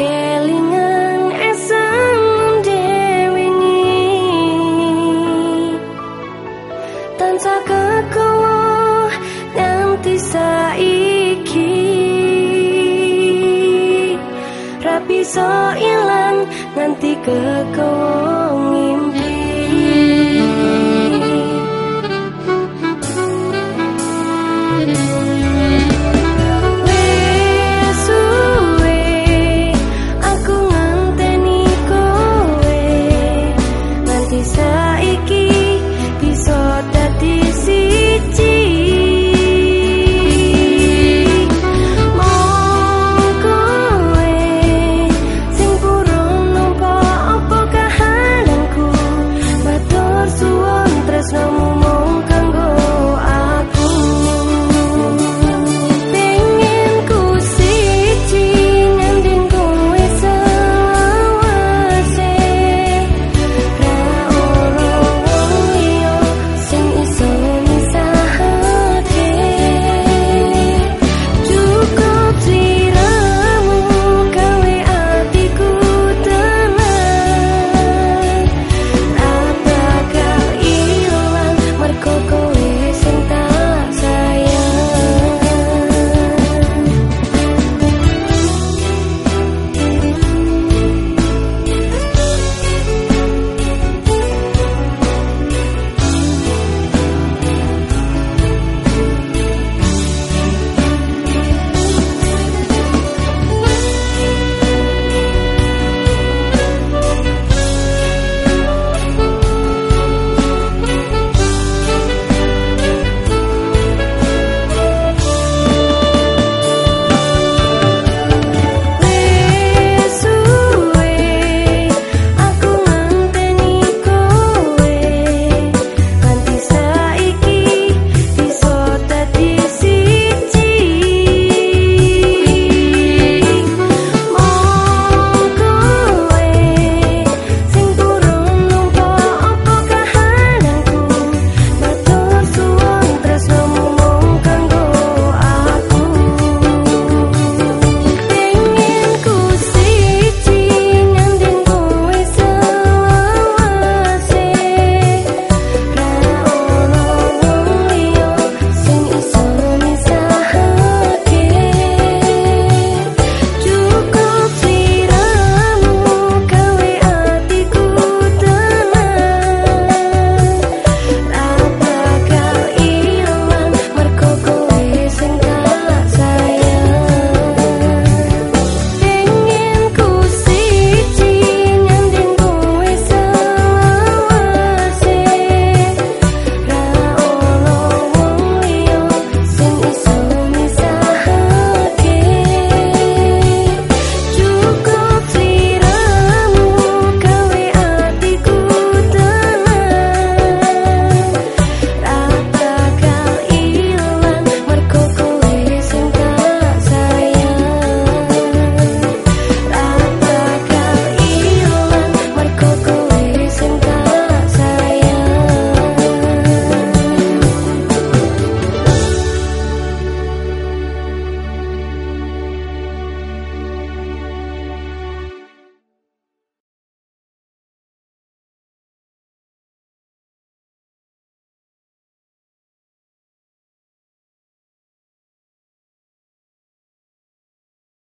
kelingan esem dewengi tansah kekowo nganti saiki. Rapi so ilang nganti kekowo saiki